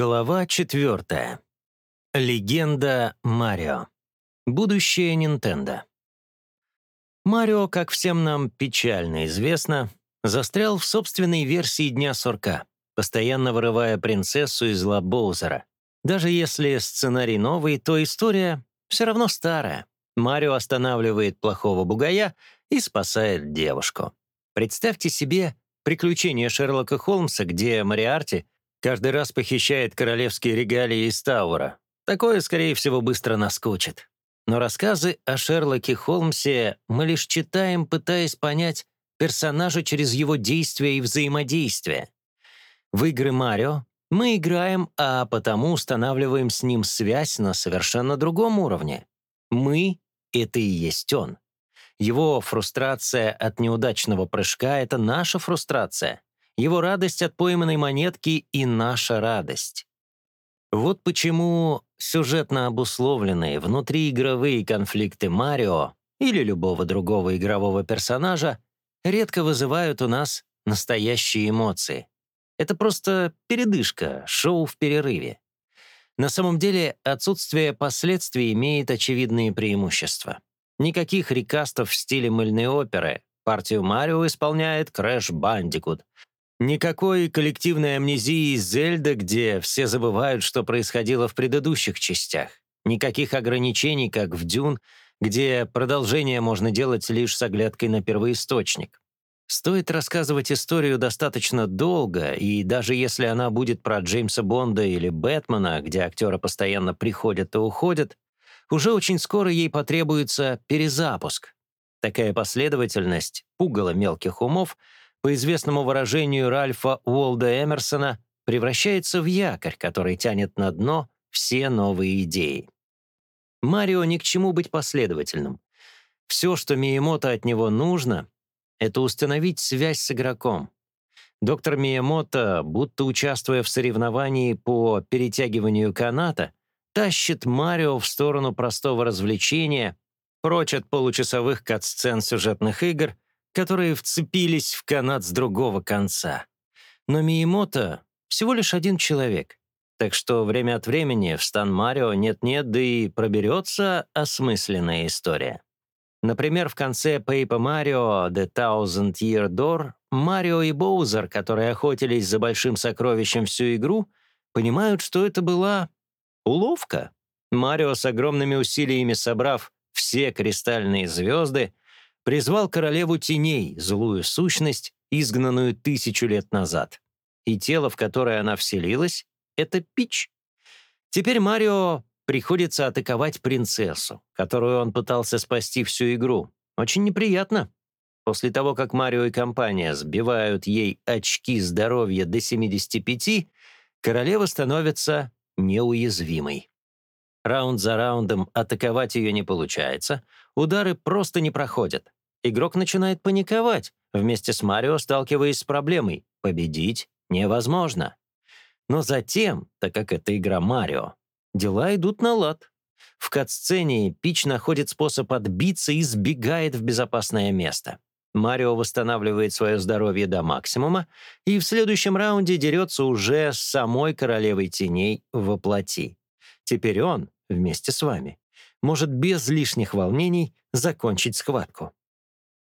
Глава четвертая. Легенда Марио. Будущее Нинтендо. Марио, как всем нам печально известно, застрял в собственной версии Дня Сурка, постоянно вырывая принцессу из лап. Даже если сценарий новый, то история все равно старая. Марио останавливает плохого бугая и спасает девушку. Представьте себе приключения Шерлока Холмса, где Мариарти — Каждый раз похищает королевские регалии из Таура. Такое, скорее всего, быстро наскучит. Но рассказы о Шерлоке Холмсе мы лишь читаем, пытаясь понять персонажа через его действия и взаимодействия. В игры Марио мы играем, а потому устанавливаем с ним связь на совершенно другом уровне. Мы — это и есть он. Его фрустрация от неудачного прыжка — это наша фрустрация его радость от пойманной монетки и наша радость. Вот почему сюжетно обусловленные внутриигровые конфликты Марио или любого другого игрового персонажа редко вызывают у нас настоящие эмоции. Это просто передышка, шоу в перерыве. На самом деле отсутствие последствий имеет очевидные преимущества. Никаких рекастов в стиле мыльной оперы. Партию Марио исполняет Крэш Бандикут, Никакой коллективной амнезии из Зельда, где все забывают, что происходило в предыдущих частях. Никаких ограничений, как в Дюн, где продолжение можно делать лишь с оглядкой на первоисточник. Стоит рассказывать историю достаточно долго, и даже если она будет про Джеймса Бонда или Бэтмена, где актеры постоянно приходят и уходят, уже очень скоро ей потребуется перезапуск. Такая последовательность пугала мелких умов — по известному выражению Ральфа Уолда Эмерсона, превращается в якорь, который тянет на дно все новые идеи. Марио ни к чему быть последовательным. Все, что Миемото от него нужно, это установить связь с игроком. Доктор Миемото, будто участвуя в соревновании по перетягиванию каната, тащит Марио в сторону простого развлечения, прочь от получасовых кат-сцен сюжетных игр — которые вцепились в канат с другого конца. Но Миемото всего лишь один человек, так что время от времени в стан Марио нет-нет, да и проберется осмысленная история. Например, в конце Paper Mario The Thousand Year Door Марио и Боузер, которые охотились за большим сокровищем всю игру, понимают, что это была уловка. Марио с огромными усилиями собрав все кристальные звезды, призвал королеву теней, злую сущность, изгнанную тысячу лет назад. И тело, в которое она вселилась, — это Пич. Теперь Марио приходится атаковать принцессу, которую он пытался спасти всю игру. Очень неприятно. После того, как Марио и компания сбивают ей очки здоровья до 75, королева становится неуязвимой. Раунд за раундом атаковать ее не получается, удары просто не проходят игрок начинает паниковать, вместе с Марио сталкиваясь с проблемой «победить невозможно». Но затем, так как это игра Марио, дела идут на лад. В кат-сцене Пич находит способ отбиться и сбегает в безопасное место. Марио восстанавливает свое здоровье до максимума и в следующем раунде дерется уже с самой королевой теней во плоти. Теперь он, вместе с вами, может без лишних волнений закончить схватку.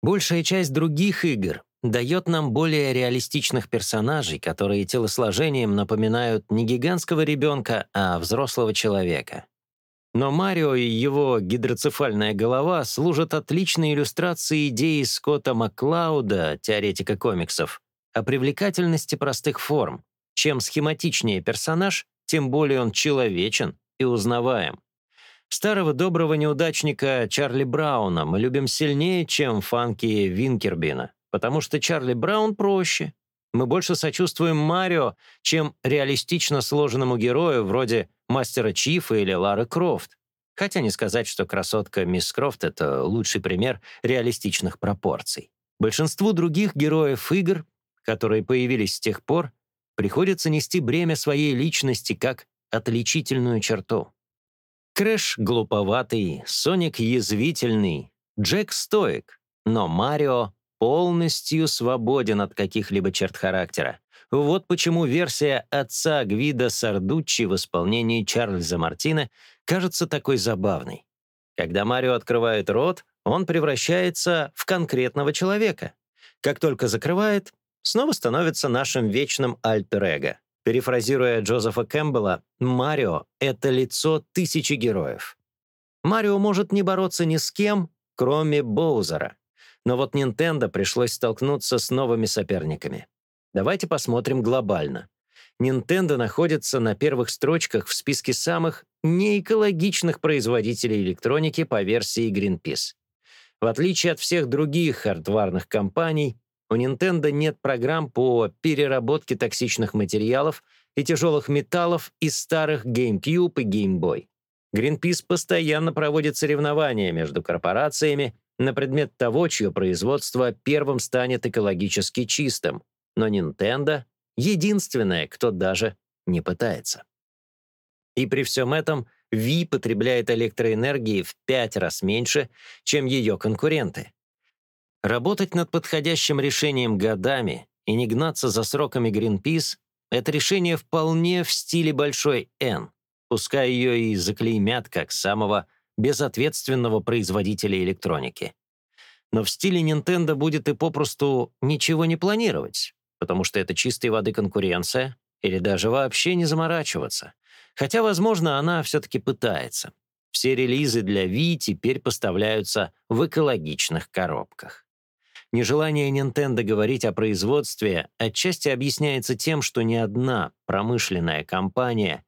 Большая часть других игр дает нам более реалистичных персонажей, которые телосложением напоминают не гигантского ребенка, а взрослого человека. Но Марио и его гидроцефальная голова служат отличной иллюстрацией идеи Скотта Маклауда, теоретика комиксов, о привлекательности простых форм. Чем схематичнее персонаж, тем более он человечен и узнаваем. Старого доброго неудачника Чарли Брауна мы любим сильнее, чем фанки Винкербина, потому что Чарли Браун проще. Мы больше сочувствуем Марио, чем реалистично сложенному герою вроде Мастера Чифа или Лары Крофт. Хотя не сказать, что красотка Мисс Крофт — это лучший пример реалистичных пропорций. Большинству других героев игр, которые появились с тех пор, приходится нести бремя своей личности как отличительную черту. Крэш глуповатый, Соник язвительный, Джек стоик, но Марио полностью свободен от каких-либо черт характера. Вот почему версия отца Гвидо Сардуччи в исполнении Чарльза Мартине кажется такой забавной. Когда Марио открывает рот, он превращается в конкретного человека. Как только закрывает, снова становится нашим вечным альтер-эго. Перефразируя Джозефа Кэмпбелла, Марио — это лицо тысячи героев. Марио может не бороться ни с кем, кроме Боузера. Но вот Nintendo пришлось столкнуться с новыми соперниками. Давайте посмотрим глобально. Nintendo находится на первых строчках в списке самых неэкологичных производителей электроники по версии Greenpeace. В отличие от всех других хардварных компаний, у Nintendo нет программ по переработке токсичных материалов и тяжелых металлов из старых GameCube и Game Boy. Greenpeace постоянно проводит соревнования между корпорациями на предмет того, чье производство первым станет экологически чистым, но Nintendo — единственная, кто даже не пытается. И при всем этом Wii потребляет электроэнергии в пять раз меньше, чем ее конкуренты. Работать над подходящим решением годами и не гнаться за сроками Greenpeace — это решение вполне в стиле большой N, пускай ее и заклеймят как самого безответственного производителя электроники. Но в стиле Nintendo будет и попросту ничего не планировать, потому что это чистой воды конкуренция, или даже вообще не заморачиваться. Хотя, возможно, она все-таки пытается. Все релизы для Wii теперь поставляются в экологичных коробках. Нежелание Nintendo говорить о производстве отчасти объясняется тем, что ни одна промышленная компания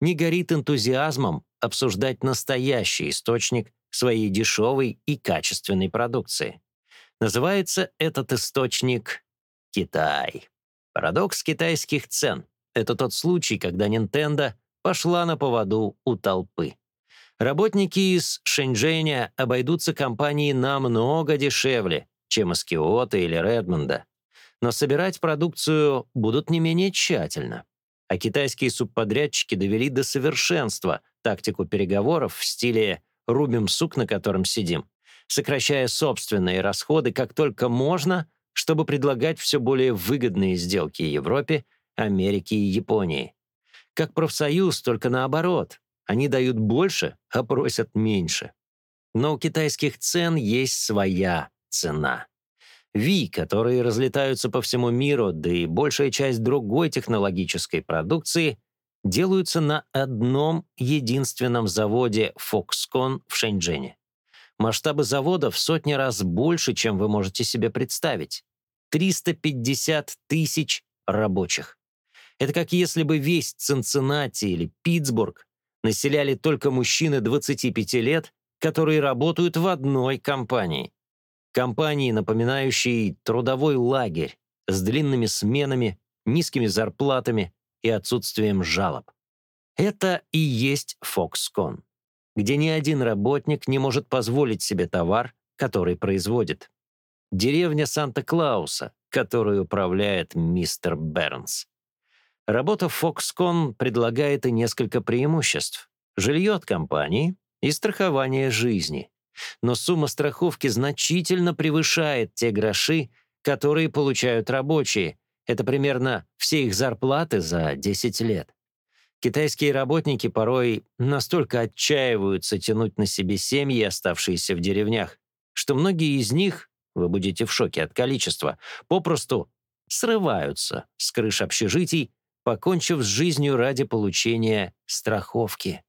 не горит энтузиазмом обсуждать настоящий источник своей дешевой и качественной продукции. Называется этот источник Китай. Парадокс китайских цен — это тот случай, когда Nintendo пошла на поводу у толпы. Работники из Шэньчжэня обойдутся компании намного дешевле, чем из Киота или Редмонда. Но собирать продукцию будут не менее тщательно. А китайские субподрядчики довели до совершенства тактику переговоров в стиле «рубим сук, на котором сидим», сокращая собственные расходы как только можно, чтобы предлагать все более выгодные сделки Европе, Америке и Японии. Как профсоюз, только наоборот. Они дают больше, а просят меньше. Но у китайских цен есть своя цена. Ви, которые разлетаются по всему миру, да и большая часть другой технологической продукции, делаются на одном единственном заводе Foxconn в Шэньчжэне. Масштабы завода в сотни раз больше, чем вы можете себе представить. 350 тысяч рабочих. Это как если бы весь Цинциннати или Питтсбург населяли только мужчины 25 лет, которые работают в одной компании. Компании, напоминающие трудовой лагерь с длинными сменами, низкими зарплатами и отсутствием жалоб. Это и есть Foxconn, где ни один работник не может позволить себе товар, который производит. Деревня Санта-Клауса, которую управляет мистер Бернс. Работа Foxconn предлагает и несколько преимуществ. Жилье от компании и страхование жизни но сумма страховки значительно превышает те гроши, которые получают рабочие. Это примерно все их зарплаты за 10 лет. Китайские работники порой настолько отчаиваются тянуть на себе семьи, оставшиеся в деревнях, что многие из них, вы будете в шоке от количества, попросту срываются с крыш общежитий, покончив с жизнью ради получения страховки.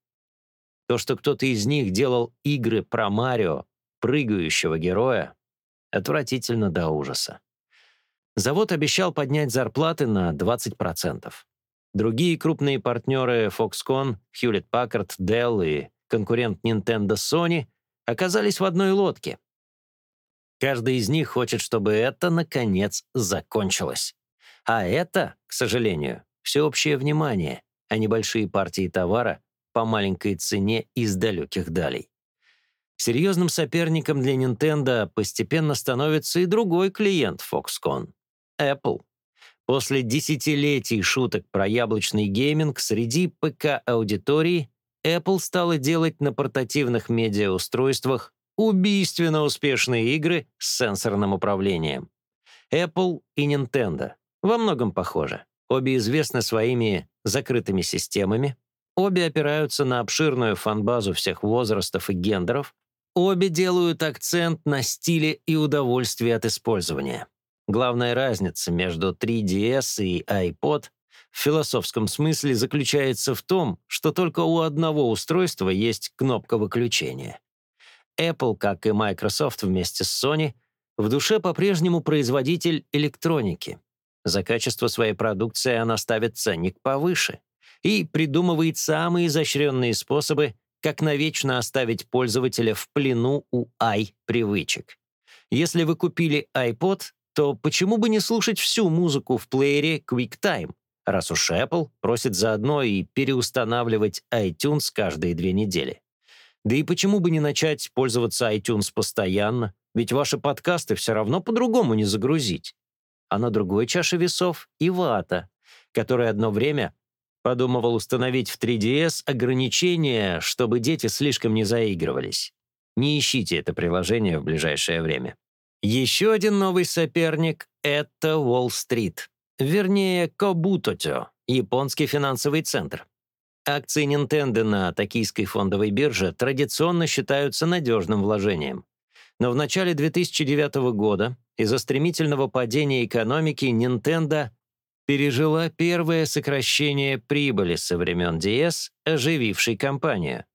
То, что кто-то из них делал игры про Марио, прыгающего героя, отвратительно до ужаса. Завод обещал поднять зарплаты на 20%. Другие крупные партнеры Foxconn, Hewlett-Packard, Dell и конкурент Nintendo Sony оказались в одной лодке. Каждый из них хочет, чтобы это, наконец, закончилось. А это, к сожалению, всеобщее внимание, а не большие партии товара, по маленькой цене из далеких далей. Серьезным соперником для Nintendo постепенно становится и другой клиент Foxconn — Apple. После десятилетий шуток про яблочный гейминг среди ПК-аудитории Apple стала делать на портативных медиаустройствах убийственно успешные игры с сенсорным управлением. Apple и Nintendo во многом похожи. Обе известны своими закрытыми системами. Обе опираются на обширную фанбазу всех возрастов и гендеров. Обе делают акцент на стиле и удовольствии от использования. Главная разница между 3DS и iPod в философском смысле заключается в том, что только у одного устройства есть кнопка выключения. Apple, как и Microsoft вместе с Sony, в душе по-прежнему производитель электроники. За качество своей продукции она ставит ценник повыше и придумывает самые изощренные способы, как навечно оставить пользователя в плену у i-привычек. Если вы купили iPod, то почему бы не слушать всю музыку в плеере QuickTime, раз уж Apple просит заодно и переустанавливать iTunes каждые две недели? Да и почему бы не начать пользоваться iTunes постоянно, ведь ваши подкасты все равно по-другому не загрузить. А на другой чаше весов — Ивата, который одно время подумывал установить в 3DS ограничения, чтобы дети слишком не заигрывались. Не ищите это приложение в ближайшее время. Еще один новый соперник — это Уолл-стрит. Вернее, Кобутотё, японский финансовый центр. Акции Nintendo на токийской фондовой бирже традиционно считаются надежным вложением. Но в начале 2009 года из-за стремительного падения экономики Nintendo пережила первое сокращение прибыли со времен DS, оживившей компанию.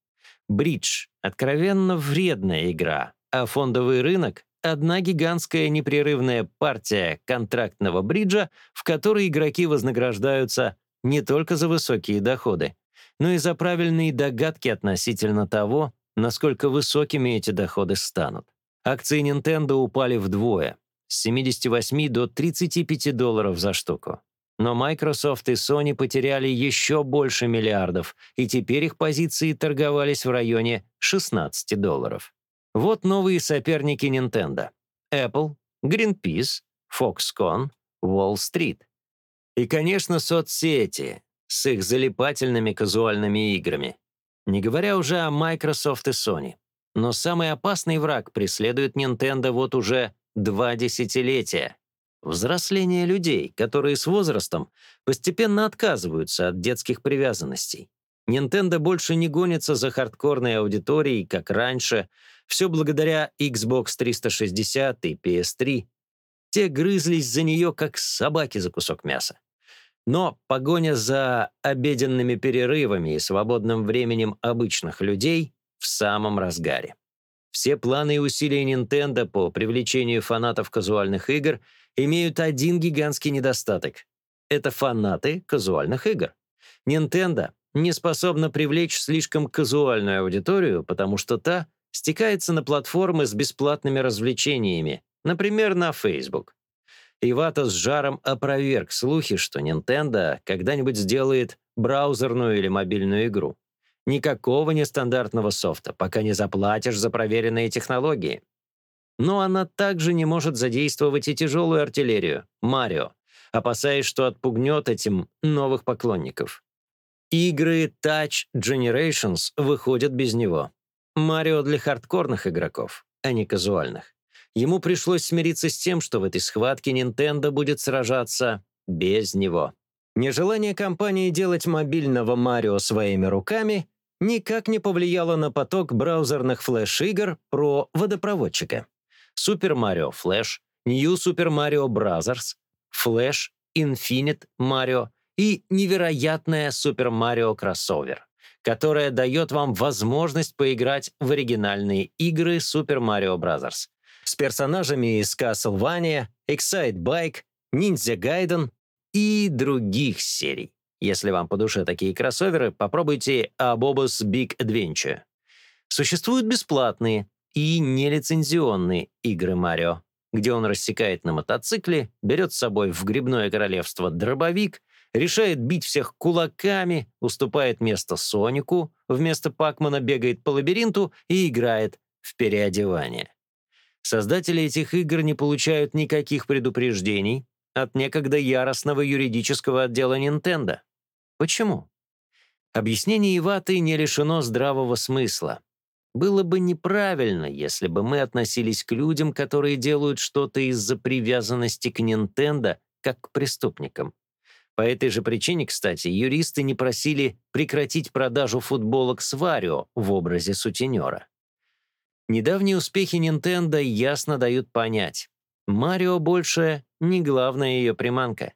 Бридж — откровенно вредная игра, а фондовый рынок — одна гигантская непрерывная партия контрактного бриджа, в которой игроки вознаграждаются не только за высокие доходы, но и за правильные догадки относительно того, насколько высокими эти доходы станут. Акции Nintendo упали вдвое, с 78 до 35 долларов за штуку. Но Microsoft и Sony потеряли еще больше миллиардов, и теперь их позиции торговались в районе 16 долларов. Вот новые соперники Nintendo. Apple, Greenpeace, Foxconn, Wall Street. И, конечно, соцсети с их залипательными казуальными играми. Не говоря уже о Microsoft и Sony. Но самый опасный враг преследует Nintendo вот уже два десятилетия. Взросление людей, которые с возрастом постепенно отказываются от детских привязанностей. Nintendo больше не гонится за хардкорной аудиторией, как раньше, все благодаря Xbox 360 и PS3. Те грызлись за нее, как собаки за кусок мяса. Но погоня за обеденными перерывами и свободным временем обычных людей в самом разгаре. Все планы и усилия Nintendo по привлечению фанатов казуальных игр имеют один гигантский недостаток. Это фанаты казуальных игр. Nintendo не способна привлечь слишком казуальную аудиторию, потому что та стекается на платформы с бесплатными развлечениями, например, на Facebook. Ивата с жаром опроверг слухи, что Nintendo когда-нибудь сделает браузерную или мобильную игру. Никакого нестандартного софта, пока не заплатишь за проверенные технологии. Но она также не может задействовать и тяжелую артиллерию, Марио, опасаясь, что отпугнет этим новых поклонников. Игры Touch Generations выходят без него. Марио для хардкорных игроков, а не казуальных. Ему пришлось смириться с тем, что в этой схватке Nintendo будет сражаться без него. Нежелание компании делать мобильного Марио своими руками никак не повлияло на поток браузерных флеш-игр про водопроводчика. Super Mario Flash, New Super Mario Bros., Flash, Infinite Mario и невероятная Super Mario Crossover, которая дает вам возможность поиграть в оригинальные игры Super Mario Bros. с персонажами из Castlevania, Excite Bike, Ninja Gaiden и других серий. Если вам по душе такие кроссоверы, попробуйте Abobus Big Adventure. Существуют бесплатные и нелицензионные игры Марио, где он рассекает на мотоцикле, берет с собой в грибное королевство дробовик, решает бить всех кулаками, уступает место Сонику, вместо Пакмана бегает по лабиринту и играет в переодевание. Создатели этих игр не получают никаких предупреждений от некогда яростного юридического отдела Nintendo. Почему? Объяснение Иваты не лишено здравого смысла. Было бы неправильно, если бы мы относились к людям, которые делают что-то из-за привязанности к Nintendo, как к преступникам. По этой же причине, кстати, юристы не просили прекратить продажу футболок с Варио в образе сутенера. Недавние успехи Nintendo ясно дают понять, Марио больше не главная ее приманка.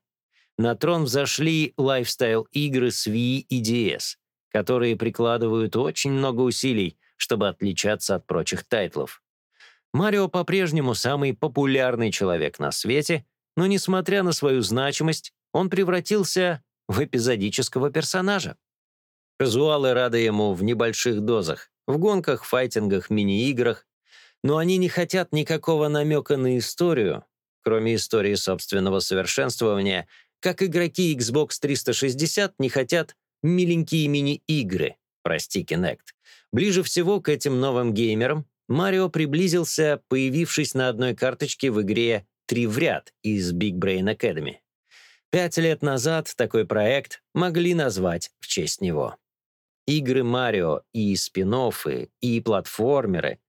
На трон взошли лайфстайл-игры с Wii и DS, которые прикладывают очень много усилий, чтобы отличаться от прочих тайтлов. Марио по-прежнему самый популярный человек на свете, но, несмотря на свою значимость, он превратился в эпизодического персонажа. Казуалы рады ему в небольших дозах, в гонках, файтингах, мини-играх, но они не хотят никакого намека на историю, кроме истории собственного совершенствования, как игроки Xbox 360 не хотят миленькие мини-игры, прости, Kinect. Ближе всего к этим новым геймерам Марио приблизился, появившись на одной карточке в игре «Три в ряд» из Big Brain Academy. Пять лет назад такой проект могли назвать в честь него. Игры Марио и спин и платформеры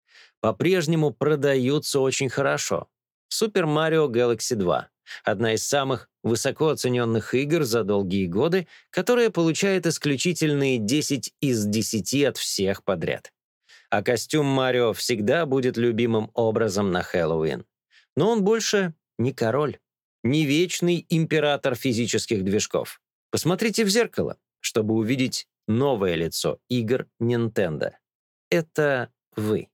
по-прежнему продаются очень хорошо. Super Mario Galaxy 2 — одна из самых высоко оцененных игр за долгие годы, которая получает исключительные 10 из 10 от всех подряд. А костюм Марио всегда будет любимым образом на Хэллоуин. Но он больше не король, не вечный император физических движков. Посмотрите в зеркало, чтобы увидеть новое лицо игр Nintendo. Это вы.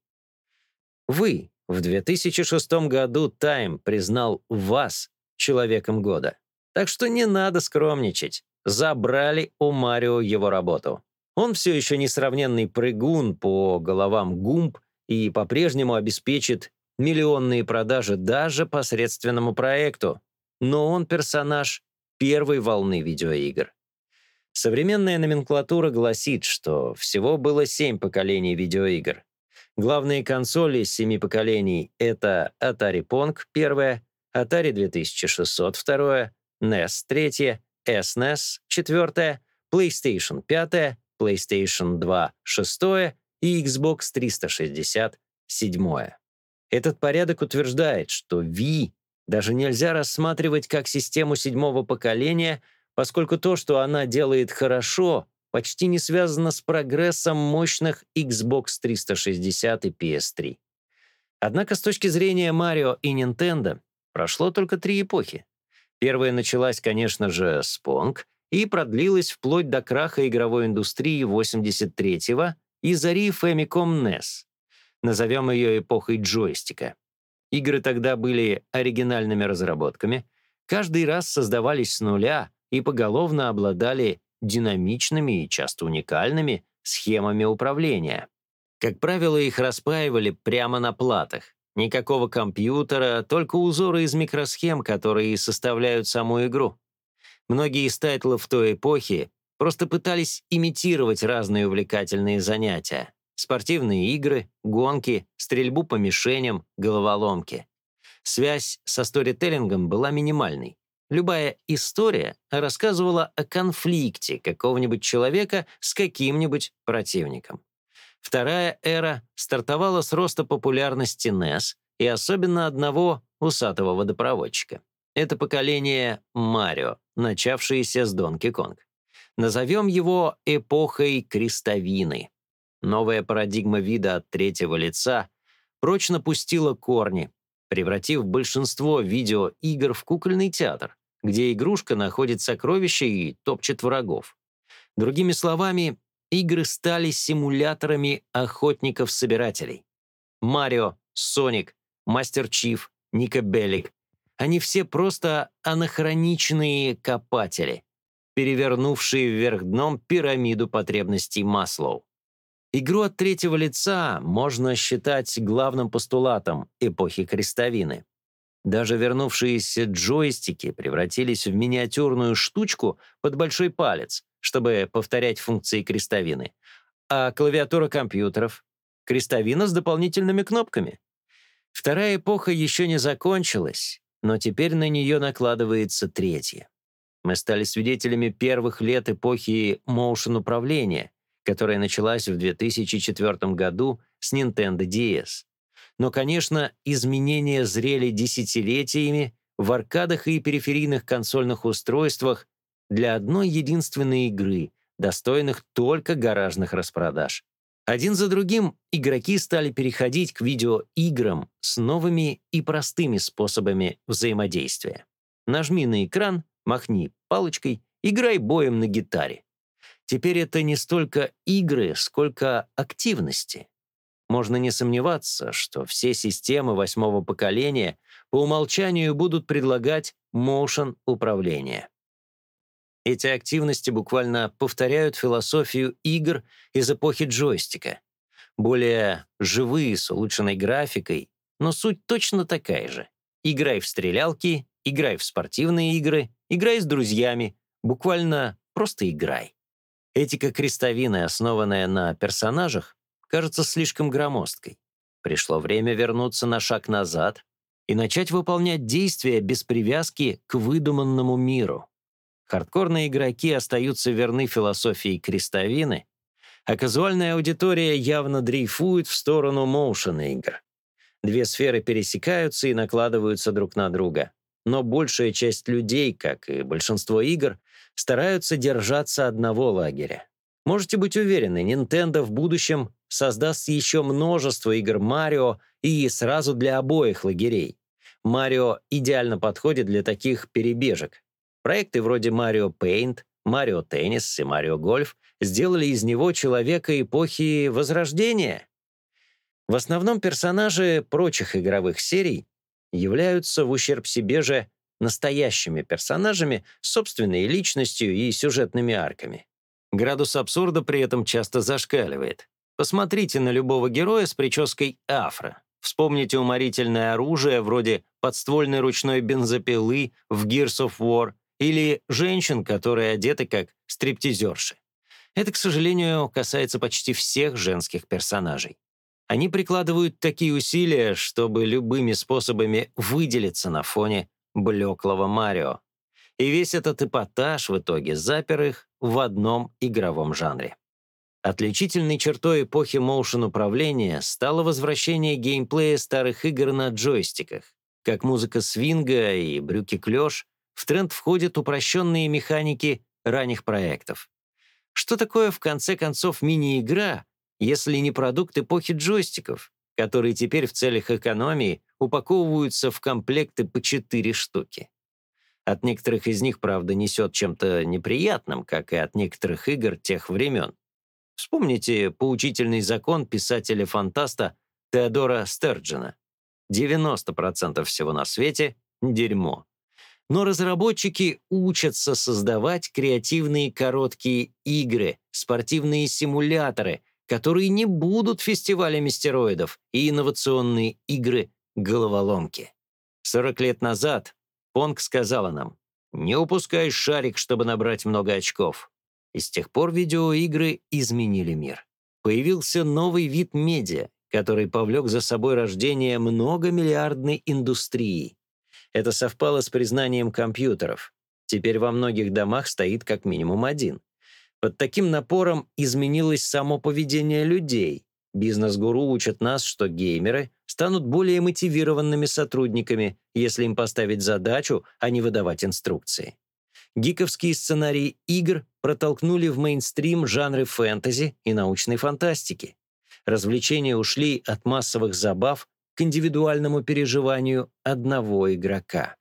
Вы в 2006 году Time признал вас человеком года. Так что не надо скромничать. Забрали у Марио его работу. Он все еще несравненный прыгун по головам гумб и по-прежнему обеспечит миллионные продажи даже посредственному проекту. Но он персонаж первой волны видеоигр. Современная номенклатура гласит, что всего было семь поколений видеоигр. Главные консоли семи поколений — это Atari Pong первая, Atari 2600 второе, NES третье, SNES четвертое, PlayStation пятое, PlayStation 2 шестое и Xbox 360 седьмое. Этот порядок утверждает, что Wii даже нельзя рассматривать как систему седьмого поколения, поскольку то, что она делает хорошо, почти не связано с прогрессом мощных Xbox 360 и PS3. Однако с точки зрения Марио и Nintendo прошло только три эпохи. Первая началась, конечно же, с Pong и продлилась вплоть до краха игровой индустрии 83-го и зари Famicom NES. Назовем ее эпохой джойстика. Игры тогда были оригинальными разработками, каждый раз создавались с нуля и поголовно обладали динамичными и часто уникальными схемами управления. Как правило, их распаивали прямо на платах. Никакого компьютера, только узоры из микросхем, которые составляют саму игру. Многие из тайтлов той эпохи просто пытались имитировать разные увлекательные занятия. Спортивные игры, гонки, стрельбу по мишеням, головоломки. Связь со сторителлингом была минимальной. Любая история рассказывала о конфликте какого-нибудь человека с каким-нибудь противником. Вторая эра стартовала с роста популярности NES и особенно одного усатого водопроводчика. Это поколение Марио, начавшееся с Донки Конг. Назовем его эпохой крестовины. Новая парадигма вида от третьего лица прочно пустила корни, превратив большинство видеоигр в кукольный театр, где игрушка находит сокровища и топчет врагов. Другими словами, игры стали симуляторами охотников-собирателей. Марио, Соник, Мастер Чиф, Ника Беллик — они все просто анахроничные копатели, перевернувшие вверх дном пирамиду потребностей Маслоу. Игру от третьего лица можно считать главным постулатом эпохи крестовины. Даже вернувшиеся джойстики превратились в миниатюрную штучку под большой палец, чтобы повторять функции крестовины. А клавиатура компьютеров — крестовина с дополнительными кнопками. Вторая эпоха еще не закончилась, но теперь на нее накладывается третья. Мы стали свидетелями первых лет эпохи моушен-управления, которая началась в 2004 году с Nintendo DS. Но, конечно, изменения зрели десятилетиями в аркадах и периферийных консольных устройствах для одной единственной игры, достойных только гаражных распродаж. Один за другим игроки стали переходить к видеоиграм с новыми и простыми способами взаимодействия. Нажми на экран, махни палочкой, играй боем на гитаре. Теперь это не столько игры, сколько активности. Можно не сомневаться, что все системы восьмого поколения по умолчанию будут предлагать motion управление. Эти активности буквально повторяют философию игр из эпохи джойстика. Более живые, с улучшенной графикой, но суть точно такая же. Играй в стрелялки, играй в спортивные игры, играй с друзьями, буквально просто играй. Этика крестовины, основанная на персонажах, кажется слишком громоздкой. Пришло время вернуться на шаг назад и начать выполнять действия без привязки к выдуманному миру. Хардкорные игроки остаются верны философии крестовины, а казуальная аудитория явно дрейфует в сторону моушен-игр. Две сферы пересекаются и накладываются друг на друга. Но большая часть людей, как и большинство игр, стараются держаться одного лагеря. Можете быть уверены, Nintendo в будущем создаст еще множество игр Марио и сразу для обоих лагерей. Марио идеально подходит для таких перебежек. Проекты вроде Mario Paint, Mario Tennis и Mario Golf сделали из него человека эпохи Возрождения. В основном персонажи прочих игровых серий являются в ущерб себе же настоящими персонажами собственной личностью и сюжетными арками. Градус абсурда при этом часто зашкаливает. Посмотрите на любого героя с прической афро. Вспомните уморительное оружие вроде подствольной ручной бензопилы в Gears of War или женщин, которые одеты как стриптизерши. Это, к сожалению, касается почти всех женских персонажей. Они прикладывают такие усилия, чтобы любыми способами выделиться на фоне блеклого Марио. И весь этот эпатаж в итоге запер их в одном игровом жанре. Отличительной чертой эпохи моушен-управления стало возвращение геймплея старых игр на джойстиках, как музыка свинга и брюки-клёш в тренд входят упрощенные механики ранних проектов. Что такое, в конце концов, мини-игра, если не продукт эпохи джойстиков, которые теперь в целях экономии упаковываются в комплекты по 4 штуки? От некоторых из них, правда, несет чем-то неприятным, как и от некоторых игр тех времен. Вспомните поучительный закон писателя-фантаста Теодора Стерджина. 90% всего на свете — дерьмо. Но разработчики учатся создавать креативные короткие игры, спортивные симуляторы, которые не будут фестивалями стероидов и инновационные игры головоломки. 40 лет назад Понг сказала нам, «Не упускай шарик, чтобы набрать много очков». И с тех пор видеоигры изменили мир. Появился новый вид медиа, который повлек за собой рождение многомиллиардной индустрии. Это совпало с признанием компьютеров. Теперь во многих домах стоит как минимум один. Под таким напором изменилось само поведение людей. Бизнес-гуру учат нас, что геймеры станут более мотивированными сотрудниками, если им поставить задачу, а не выдавать инструкции. Гиковские сценарии игр протолкнули в мейнстрим жанры фэнтези и научной фантастики. Развлечения ушли от массовых забав к индивидуальному переживанию одного игрока.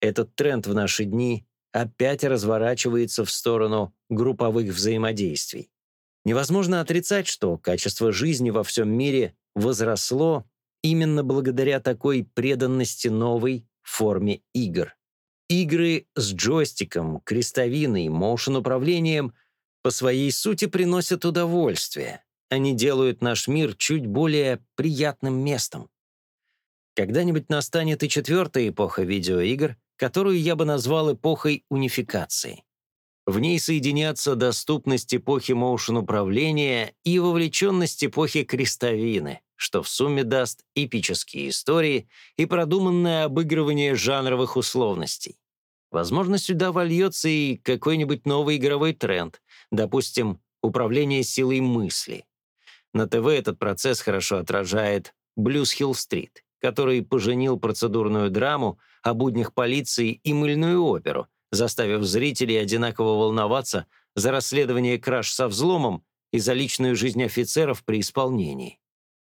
Этот тренд в наши дни опять разворачивается в сторону групповых взаимодействий. Невозможно отрицать, что качество жизни во всем мире возросло именно благодаря такой преданности новой форме игр. Игры с джойстиком, крестовиной, моушен-управлением по своей сути приносят удовольствие. Они делают наш мир чуть более приятным местом. Когда-нибудь настанет и четвертая эпоха видеоигр, которую я бы назвал эпохой унификации. В ней соединятся доступность эпохи моушен-управления и вовлеченность эпохи крестовины, что в сумме даст эпические истории и продуманное обыгрывание жанровых условностей. Возможно, сюда вольется и какой-нибудь новый игровой тренд, допустим, управление силой мысли. На ТВ этот процесс хорошо отражает «Блюз Хилл-стрит», который поженил процедурную драму о буднях полиции и мыльную оперу, заставив зрителей одинаково волноваться за расследование краж со взломом и за личную жизнь офицеров при исполнении.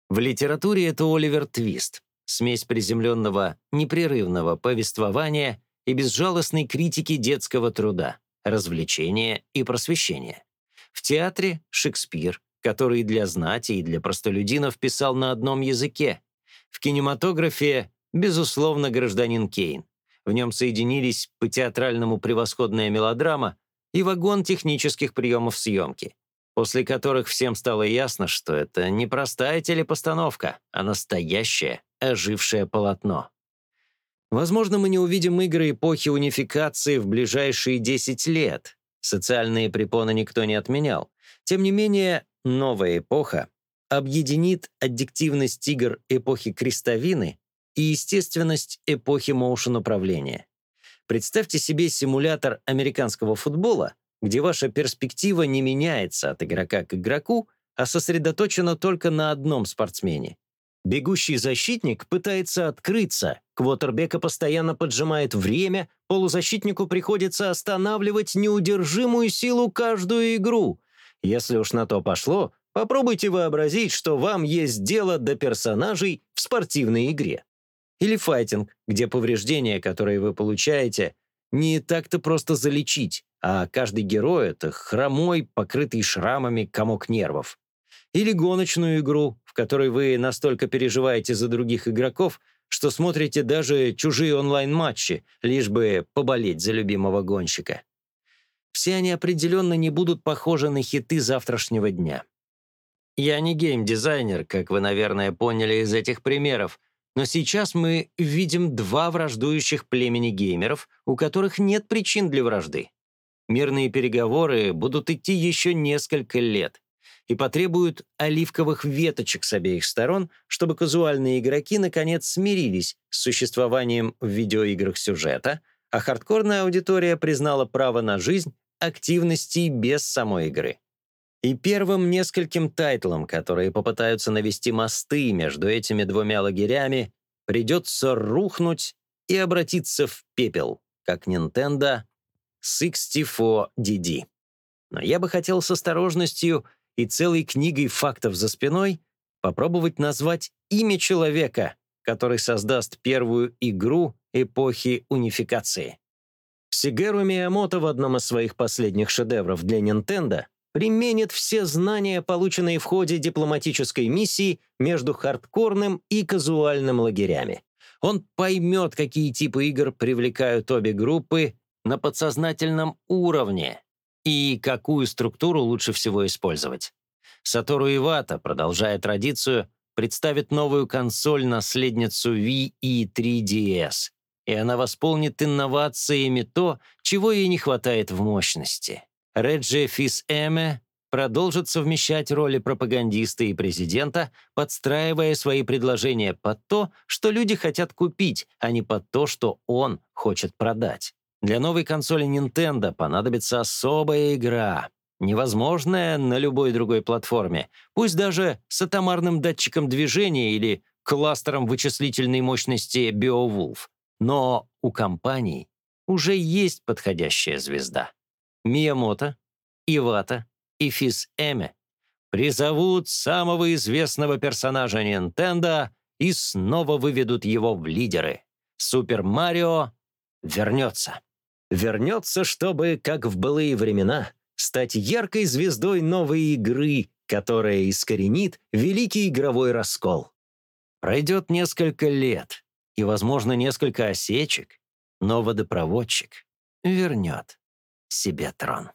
В литературе это Оливер Твист, смесь приземленного, непрерывного повествования и безжалостной критики детского труда, развлечения и просвещения. В театре — Шекспир, который для знати и для простолюдинов писал на одном языке. В кинематографе, безусловно, гражданин Кейн. В нем соединились по театральному превосходная мелодрама и вагон технических приемов съемки, после которых всем стало ясно, что это не простая телепостановка, а настоящее, ожившее полотно. Возможно, мы не увидим игры эпохи унификации в ближайшие 10 лет. Социальные препоны никто не отменял. Тем не менее, новая эпоха объединит аддиктивность игр эпохи крестовины и естественность эпохи моушен-управления. Представьте себе симулятор американского футбола, где ваша перспектива не меняется от игрока к игроку, а сосредоточена только на одном спортсмене. Бегущий защитник пытается открыться, квотербека постоянно поджимает время, полузащитнику приходится останавливать неудержимую силу каждую игру. Если уж на то пошло, попробуйте вообразить, что вам есть дело до персонажей в спортивной игре. Или файтинг, где повреждения, которые вы получаете, не так-то просто залечить, а каждый герой — это хромой, покрытый шрамами комок нервов. Или гоночную игру, в которой вы настолько переживаете за других игроков, что смотрите даже чужие онлайн-матчи, лишь бы поболеть за любимого гонщика. Все они определенно не будут похожи на хиты завтрашнего дня. Я не гейм-дизайнер, как вы, наверное, поняли из этих примеров, но сейчас мы видим два враждующих племени геймеров, у которых нет причин для вражды. Мирные переговоры будут идти еще несколько лет и потребуют оливковых веточек с обеих сторон, чтобы казуальные игроки наконец смирились с существованием в видеоиграх сюжета, а хардкорная аудитория признала право на жизнь активностей без самой игры. И первым нескольким тайтлам, которые попытаются навести мосты между этими двумя лагерями, придется рухнуть и обратиться в пепел, как Nintendo 64DD. Но я бы хотел с осторожностью и целой книгой фактов за спиной попробовать назвать имя человека, который создаст первую игру эпохи унификации. Сигеру Миямото в одном из своих последних шедевров для Nintendo применит все знания, полученные в ходе дипломатической миссии между хардкорным и казуальным лагерями. Он поймет, какие типы игр привлекают обе группы на подсознательном уровне и какую структуру лучше всего использовать. Сатору Ивата, продолжая традицию, представит новую консоль-наследницу Wii и 3DS, и она восполнит инновациями то, чего ей не хватает в мощности. Реджи Фис-Эме продолжит совмещать роли пропагандиста и президента, подстраивая свои предложения под то, что люди хотят купить, а не под то, что он хочет продать. Для новой консоли Nintendo понадобится особая игра, невозможная на любой другой платформе, пусть даже с атомарным датчиком движения или кластером вычислительной мощности BioWolf. Но у компаний уже есть подходящая звезда. Миямото, Ивата и Физ Эме призовут самого известного персонажа Nintendo и снова выведут его в лидеры. Супер Марио вернется. Вернется, чтобы, как в былые времена, стать яркой звездой новой игры, которая искоренит великий игровой раскол. Пройдет несколько лет и, возможно, несколько осечек, но водопроводчик вернет себе трон.